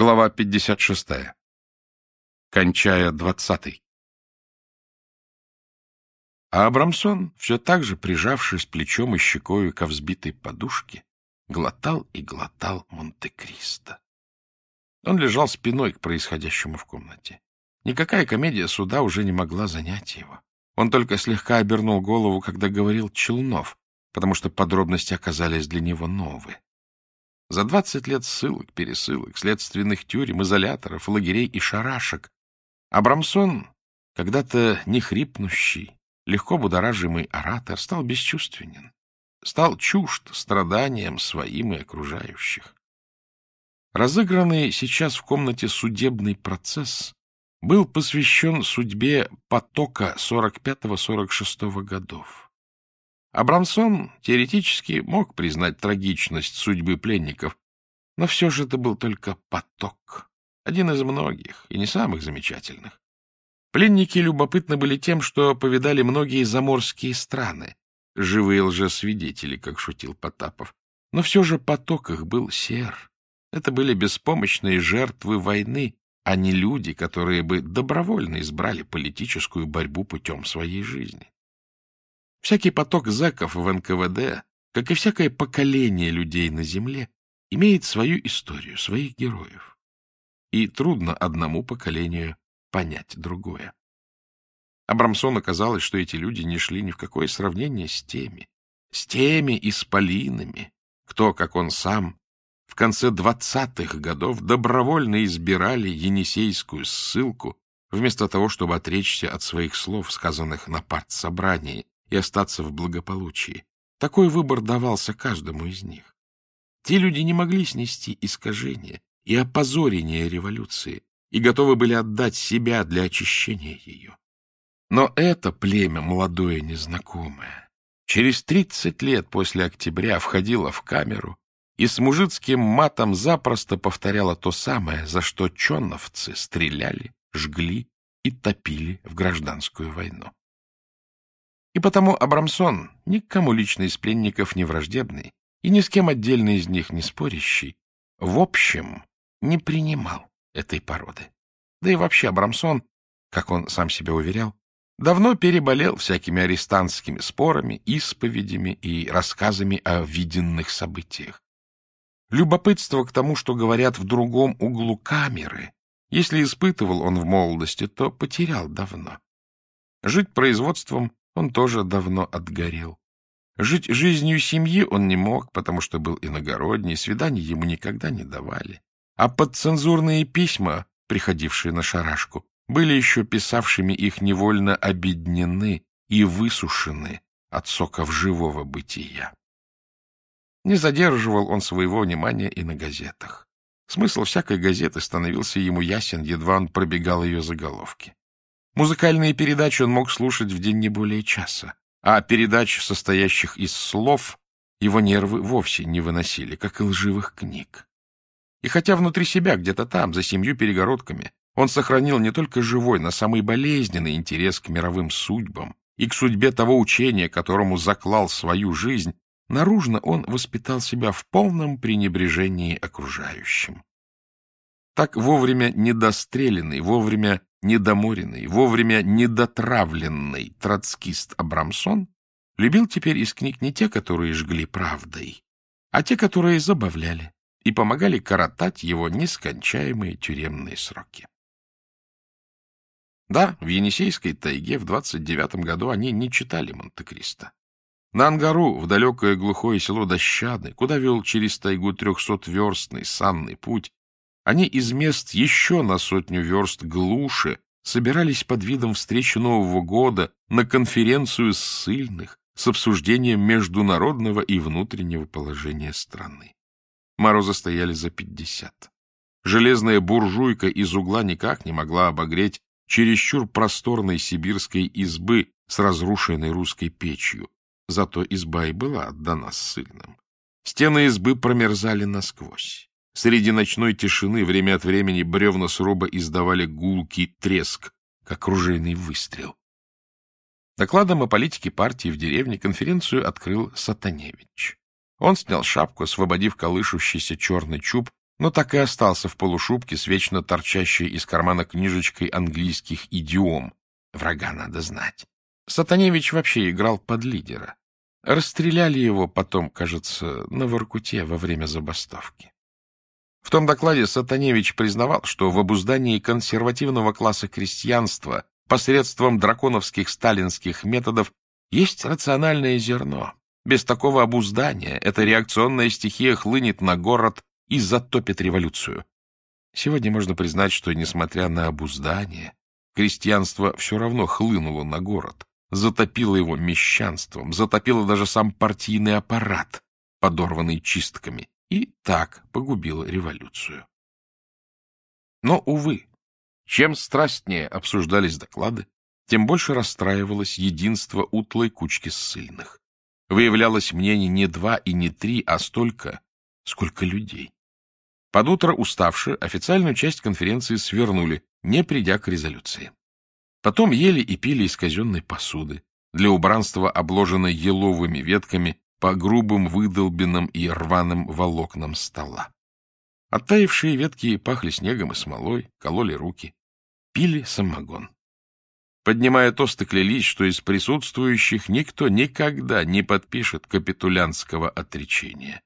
Глава 56. Кончая двадцатый. А Абрамсон, все так же прижавшись плечом и щекою ко взбитой подушке, глотал и глотал Монте-Кристо. Он лежал спиной к происходящему в комнате. Никакая комедия суда уже не могла занять его. Он только слегка обернул голову, когда говорил Челнов, потому что подробности оказались для него новые. За двадцать лет ссылок, пересылок, следственных тюрем, изоляторов, лагерей и шарашек Абрамсон, когда-то нехрипнущий, легко будоражимый оратор, стал бесчувственен, стал чужд страданиям своим и окружающих. Разыгранный сейчас в комнате судебный процесс был посвящен судьбе потока 45-46 годов. Абрамсон теоретически мог признать трагичность судьбы пленников, но все же это был только поток, один из многих и не самых замечательных. Пленники любопытны были тем, что повидали многие заморские страны, живые лжесвидетели, как шутил Потапов. Но все же поток их был сер. Это были беспомощные жертвы войны, а не люди, которые бы добровольно избрали политическую борьбу путем своей жизни. Всякий поток зэков в НКВД, как и всякое поколение людей на земле, имеет свою историю, своих героев. И трудно одному поколению понять другое. Абрамсону казалось, что эти люди не шли ни в какое сравнение с теми, с теми исполинами, кто, как он сам, в конце двадцатых годов добровольно избирали Енисейскую ссылку, вместо того, чтобы отречься от своих слов, сказанных на партсобрании, и остаться в благополучии. Такой выбор давался каждому из них. Те люди не могли снести искажения и опозорения революции и готовы были отдать себя для очищения ее. Но это племя молодое незнакомое через тридцать лет после октября входило в камеру и с мужицким матом запросто повторяло то самое, за что чоновцы стреляли, жгли и топили в гражданскую войну. И потому Абрамсон, никому лично из пленников не враждебный и ни с кем отдельно из них не спорящий, в общем, не принимал этой породы. Да и вообще Абрамсон, как он сам себя уверял, давно переболел всякими арестантскими спорами, исповедями и рассказами о виденных событиях. Любопытство к тому, что говорят в другом углу камеры, если испытывал он в молодости, то потерял давно. Жить производством он тоже давно отгорел. Жить жизнью семьи он не мог, потому что был иногородний, свиданий ему никогда не давали. А подцензурные письма, приходившие на шарашку, были еще писавшими их невольно обеднены и высушены от соков живого бытия. Не задерживал он своего внимания и на газетах. Смысл всякой газеты становился ему ясен, едва он пробегал ее заголовки. Музыкальные передачи он мог слушать в день не более часа, а передач, состоящих из слов, его нервы вовсе не выносили, как и лживых книг. И хотя внутри себя, где-то там, за семью перегородками, он сохранил не только живой, но самый болезненный интерес к мировым судьбам и к судьбе того учения, которому заклал свою жизнь, наружно он воспитал себя в полном пренебрежении окружающим. Так вовремя недостреленный, вовремя недоморенный, вовремя недотравленный троцкист Абрамсон любил теперь из книг не те, которые жгли правдой, а те, которые забавляли и помогали коротать его нескончаемые тюремные сроки. Да, в Енисейской тайге в 29 году они не читали Монте-Кристо. На Ангару, в далекое глухое село Дощады, куда вел через тайгу трехсотверстный санный путь, они из мест еще на сотню верст глуше собирались под видом встречи Нового года на конференцию ссыльных с обсуждением международного и внутреннего положения страны. Морозы стояли за пятьдесят. Железная буржуйка из угла никак не могла обогреть чересчур просторной сибирской избы с разрушенной русской печью. Зато изба и была отдана ссыльным. Стены избы промерзали насквозь. Среди ночной тишины время от времени бревна сруба издавали гулкий треск, как ружейный выстрел. Докладом о политике партии в деревне конференцию открыл Сатаневич. Он снял шапку, освободив колышущийся черный чуб, но так и остался в полушубке с вечно торчащей из кармана книжечкой английских идиом. Врага надо знать. Сатаневич вообще играл под лидера. Расстреляли его потом, кажется, на Воркуте во время забастовки. В том докладе Сатаневич признавал, что в обуздании консервативного класса крестьянства посредством драконовских сталинских методов есть рациональное зерно. Без такого обуздания эта реакционная стихия хлынет на город и затопит революцию. Сегодня можно признать, что, несмотря на обуздание, крестьянство все равно хлынуло на город, затопило его мещанством, затопило даже сам партийный аппарат, подорванный чистками, и так погубило революцию. Но, увы, чем страстнее обсуждались доклады, тем больше расстраивалось единство утлой кучки ссыльных. Выявлялось мнение не два и не три, а столько, сколько людей. Под утро уставшие официальную часть конференции свернули, не придя к резолюции. Потом ели и пили из казенной посуды, для убранства обложенной еловыми ветками по грубым выдолбенным и рваным волокнам стола. Оттаившие ветки пахли снегом и смолой, кололи руки. Пили самогон. Поднимая тосты, клялись, что из присутствующих никто никогда не подпишет капитулянского отречения.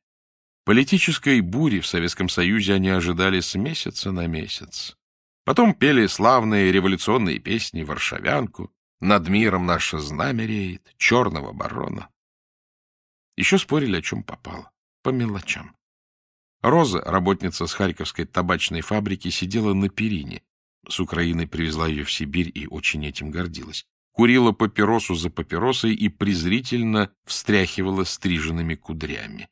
Политической бури в Советском Союзе они ожидали с месяца на месяц. Потом пели славные революционные песни «Варшавянку», «Над миром наше знамя реет», «Черного барона». Еще спорили, о чем попало, по мелочам. Роза, работница с Харьковской табачной фабрики, сидела на перине. С Украины привезла ее в Сибирь и очень этим гордилась. Курила папиросу за папиросой и презрительно встряхивала стриженными кудрями.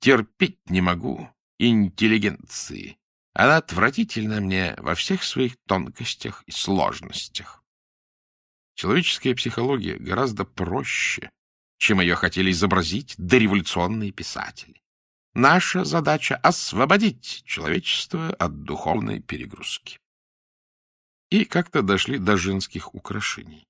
Терпеть не могу интеллигенции. Она отвратительна мне во всех своих тонкостях и сложностях. Человеческая психология гораздо проще, чем ее хотели изобразить дореволюционные писатели. Наша задача — освободить человечество от духовной перегрузки. И как-то дошли до женских украшений.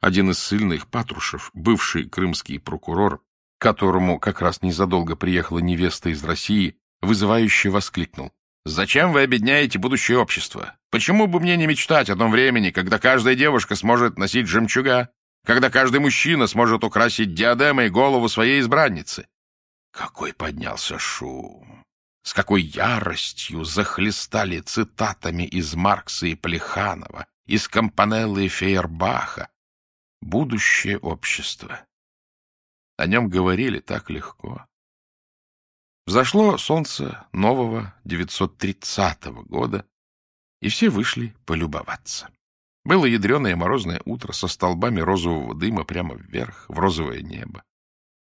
Один из сильных Патрушев, бывший крымский прокурор, которому как раз незадолго приехала невеста из России, вызывающе воскликнул. Зачем вы обедняете будущее общество? Почему бы мне не мечтать о том времени, когда каждая девушка сможет носить жемчуга, когда каждый мужчина сможет украсить диадемой голову своей избранницы? Какой поднялся шум! С какой яростью захлестали цитатами из Маркса и Плеханова, из Компанеллы и Фейербаха. Будущее общество. О нем говорили так легко. Взошло солнце нового 930 года, и все вышли полюбоваться. Было ядреное морозное утро со столбами розового дыма прямо вверх, в розовое небо.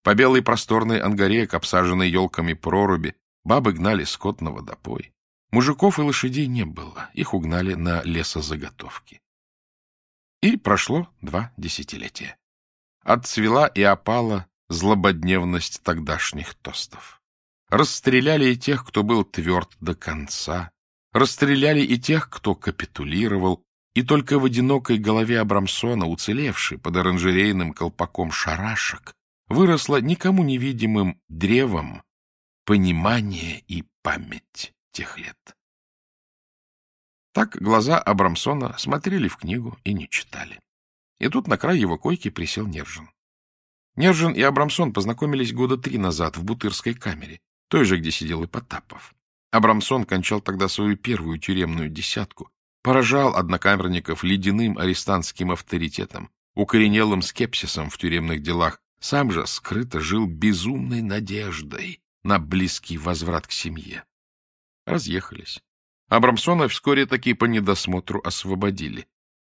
По белой просторной ангаре, обсаженной елками проруби, бабы гнали скот на водопой. Мужиков и лошадей не было, их угнали на лесозаготовки. И прошло два десятилетия. Отцвела и опала злободневность тогдашних тостов. Расстреляли и тех, кто был тверд до конца. Расстреляли и тех, кто капитулировал. И только в одинокой голове Абрамсона, уцелевший под оранжерейным колпаком шарашек, выросло никому невидимым древом понимание и память тех лет. Так глаза Абрамсона смотрели в книгу и не читали. И тут на край его койки присел Нержин. Нержин и Абрамсон познакомились года три назад в Бутырской камере, той же, где сидел и Потапов. Абрамсон кончал тогда свою первую тюремную десятку, поражал однокамерников ледяным арестантским авторитетом, укоренелым скепсисом в тюремных делах, сам же скрыто жил безумной надеждой на близкий возврат к семье. Разъехались. Абрамсона вскоре таки по недосмотру освободили.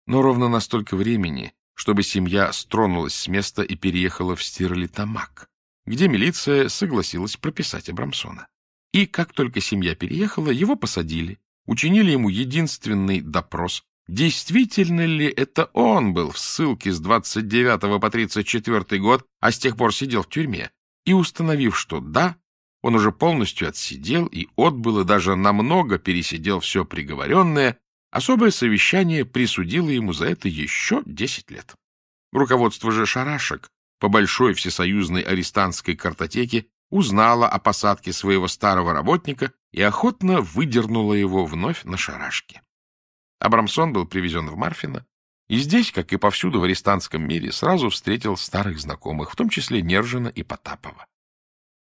Но ровно настолько времени, чтобы семья стронулась с места и переехала в Стерлитамак, где милиция согласилась прописать Абрамсона. И как только семья переехала, его посадили, учинили ему единственный допрос, действительно ли это он был в ссылке с 29 по 34 год, а с тех пор сидел в тюрьме, и установив, что да, он уже полностью отсидел и отбыл, и даже намного пересидел все приговоренное, особое совещание присудило ему за это еще 10 лет. Руководство же шарашек по большой всесоюзной арестантской картотеке узнала о посадке своего старого работника и охотно выдернула его вновь на шарашке. Абрамсон был привезен в Марфино, и здесь, как и повсюду в арестантском мире, сразу встретил старых знакомых, в том числе Нержина и Потапова.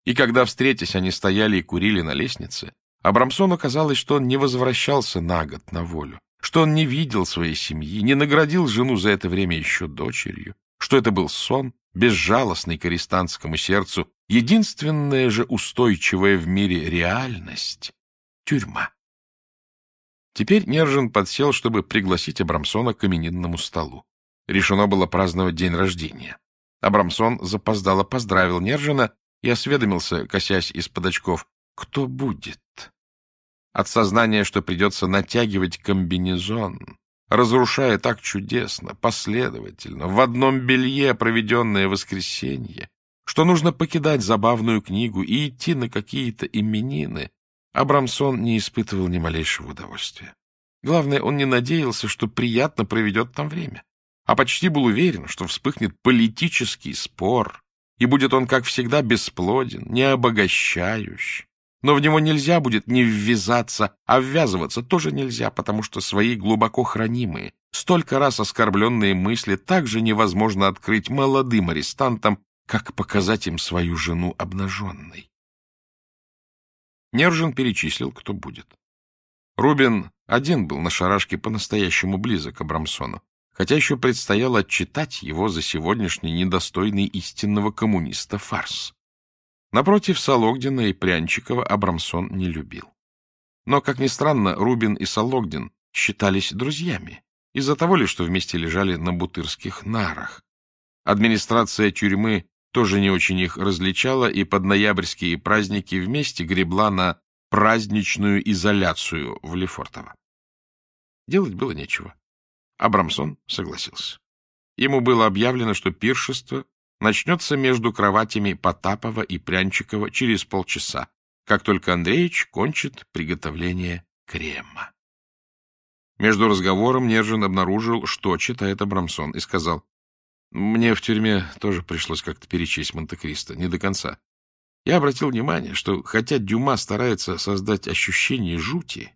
И когда, встретясь, они стояли и курили на лестнице, Абрамсону казалось, что он не возвращался на год на волю, что он не видел своей семьи, не наградил жену за это время еще дочерью, что это был сон, безжалостный к арестантскому сердцу, единственная же устойчивая в мире реальность — тюрьма. Теперь Нержин подсел, чтобы пригласить Абрамсона к именинному столу. Решено было праздновать день рождения. Абрамсон запоздало поздравил Нержина и осведомился, косясь из-под очков, кто будет. От сознания, что придется натягивать комбинезон, разрушая так чудесно, последовательно, в одном белье проведенное воскресенье, что нужно покидать забавную книгу и идти на какие-то именины, Абрамсон не испытывал ни малейшего удовольствия. Главное, он не надеялся, что приятно проведет там время, а почти был уверен, что вспыхнет политический спор, и будет он, как всегда, бесплоден, не обогащающий. Но в него нельзя будет не ввязаться, а ввязываться тоже нельзя, потому что свои глубоко хранимые, столько раз оскорбленные мысли также невозможно открыть молодым арестантам, как показать им свою жену обнаженной. Нержин перечислил, кто будет. Рубин один был на шарашке по-настоящему близок к Абрамсону, хотя еще предстояло отчитать его за сегодняшний недостойный истинного коммуниста фарс. Напротив Сологдина и Прянчикова Абрамсон не любил. Но, как ни странно, Рубин и Сологдин считались друзьями, из-за того ли, что вместе лежали на бутырских нарах. Администрация тюрьмы тоже не очень их различала и под ноябрьские праздники вместе гребла на праздничную изоляцию в Лефортово. Делать было нечего. Абрамсон согласился. Ему было объявлено, что пиршество начнется между кроватями Потапова и Прянчикова через полчаса, как только Андреевич кончит приготовление крема. Между разговором Нержин обнаружил, что читает Абрамсон, и сказал, мне в тюрьме тоже пришлось как-то перечесть Монте-Кристо, не до конца. Я обратил внимание, что хотя Дюма старается создать ощущение жути,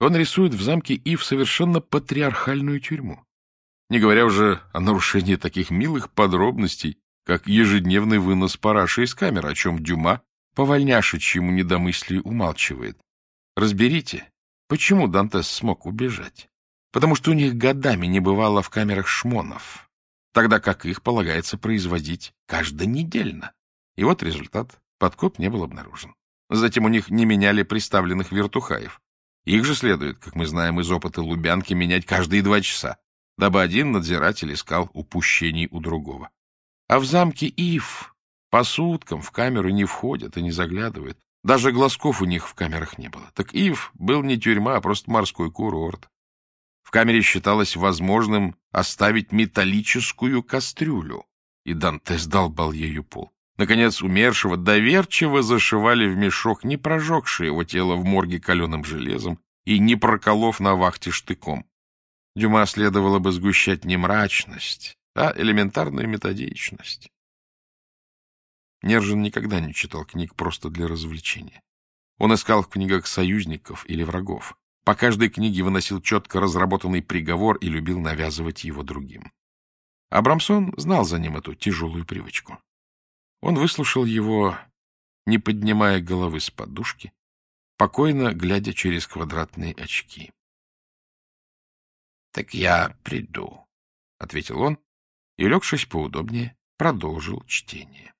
он рисует в замке Ив совершенно патриархальную тюрьму. Не говоря уже о нарушении таких милых подробностей, как ежедневный вынос параши из камеры, о чем Дюма по вольняшечьему недомыслию умалчивает. Разберите, почему Дантес смог убежать? Потому что у них годами не бывало в камерах шмонов тогда как их полагается производить каждонедельно. И вот результат. Подкоп не был обнаружен. Затем у них не меняли приставленных вертухаев. Их же следует, как мы знаем из опыта Лубянки, менять каждые два часа, дабы один надзиратель искал упущений у другого. А в замке Ив по суткам в камеру не входят и не заглядывают. Даже глазков у них в камерах не было. Так Ив был не тюрьма, а просто морской курорт. В камере считалось возможным оставить металлическую кастрюлю, и Дантес долбал ею пол. Наконец, умершего доверчиво зашивали в мешок, не прожегшие его тело в морге каленым железом и не проколов на вахте штыком. Дюма следовало бы сгущать не мрачность, а элементарную методичность. Нержин никогда не читал книг просто для развлечения. Он искал в книгах союзников или врагов. По каждой книге выносил четко разработанный приговор и любил навязывать его другим. Абрамсон знал за ним эту тяжелую привычку. Он выслушал его, не поднимая головы с подушки, покойно глядя через квадратные очки. — Так я приду, — ответил он и, легшись поудобнее, продолжил чтение.